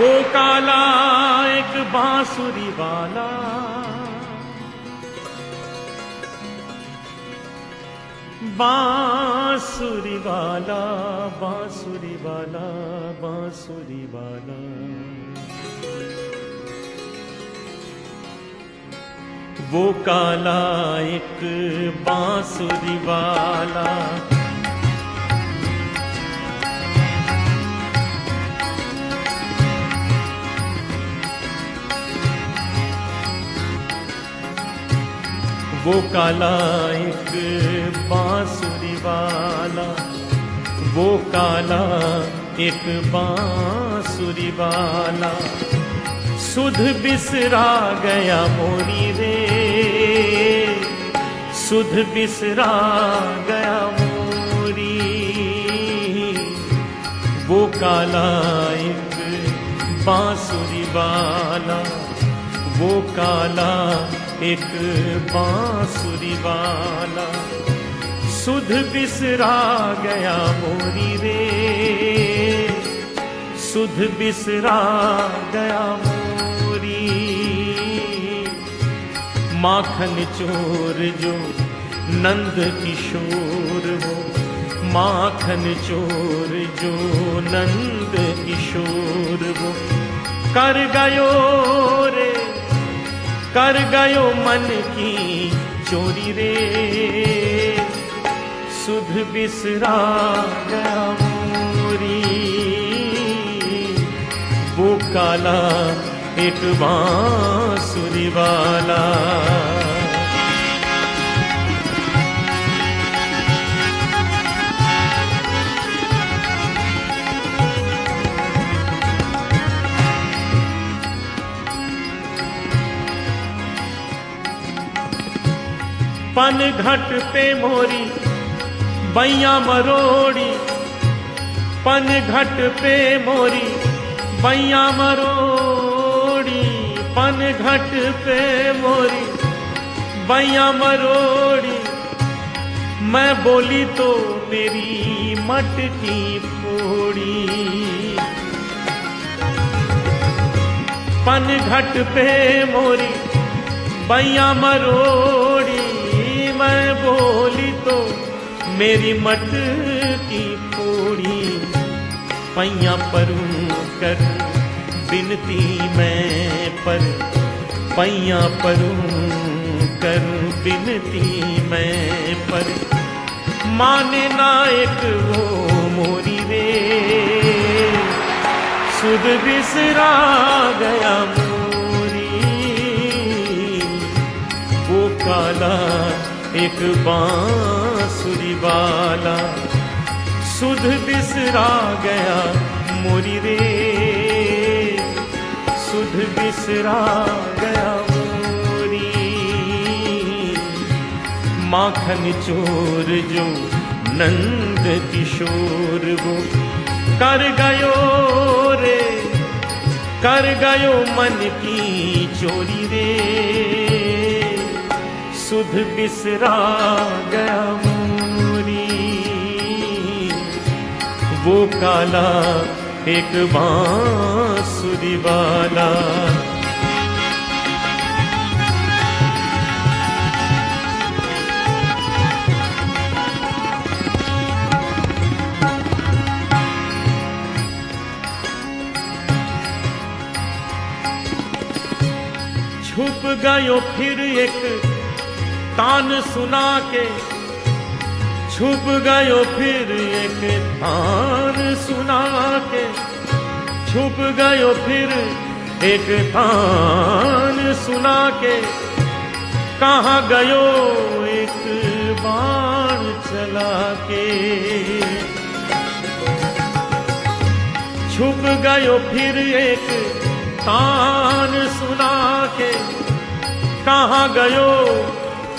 वो काला एक बांसुरी वाला। बांसुरी वाला बांसुरी वाला बांसुरी वाला। वो काला एक बांसुरी वाला। वो काला एक बांसुरी वाला, वो काला एक बांसुरी वाला। सुध बिसरा गया मोरी रे, सुध बिसरा गया मोरी। वो काला एक बांसुरी वाला, वो काला एक बांसुरी वाला सुध बिसरा गया मोरी रे। सुध बिसरा गया मोरी। माखन चोर जो नंद किशोर हो। माखन चोर जो नंद किशोर वो कर गयो कर गयो मन की चोरी रे। सुध बिसरा गया मोरी। वो काला एक बांसुरी वाला। पन घट पे मोरी बैया मरोड़ी। पन घट पे मोरी बैया मरोड़ी। पन घट पे मोरी बैया मरोड़ी। मैं बोली तो मेरी मटकी फोड़ी। पन घट पे मोरी बैया मरोड़ी। मेरी मट की फोड़ी पैया परूं कर, बिनती मैं पर। पैया परूं कर, बिनती मैं पर। माने नायक वो मोरी रे, सुध बिसरा गया मोरी। वो काला एक बांसुरी वाला। सुध बिसरा गया मोरी रे। सुध बिसरा गया मोरी माखन चोर जो नंद किशोर वो। कर गयो रे, कर गयो मन की चोरी रे। सुध बिसरा गया मोरी। वो काला एक बांसुरी वाला। छुप गयो फिर एक तान सुना के छुप गयो फिर एक तान सुना के छुप गयो फिर एक तान सुना के कहाँ गयो एक बाण चला के। छुप गयो फिर एक तान सुना के कहाँ गयो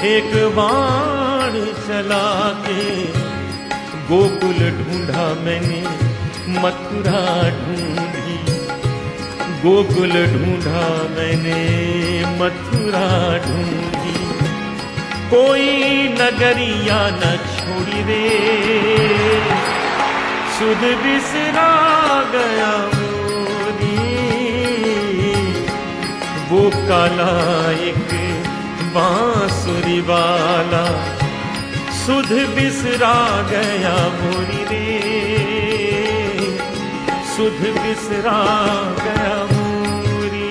एक बाण चला के गोकुल ढूंढा मैंने, मथुरा ढूंढी। गोकुल ढूंढा मैंने, मथुरा ढूंढी। कोई नगरिया न छोड़ी रे। सुध बिसरा गया मोरी। वो काला एक बांसुरी वाला, सुध बिसरा गया मोरी रे सुध बिसरा गया मोरी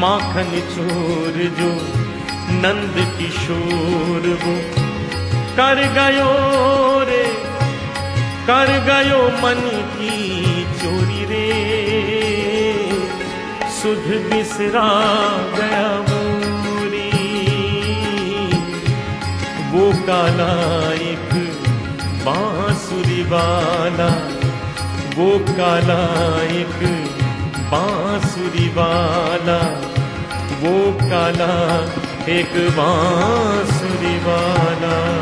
माखन चोर जो नंद किशोर वो। कर गयो रे, कर गयो मन की सुध बिसरा गया मोरी। वो काला एक बांसुरी वाला। वो काला एक बांसुरी वाला। वो काला एक बांसुरी वाला।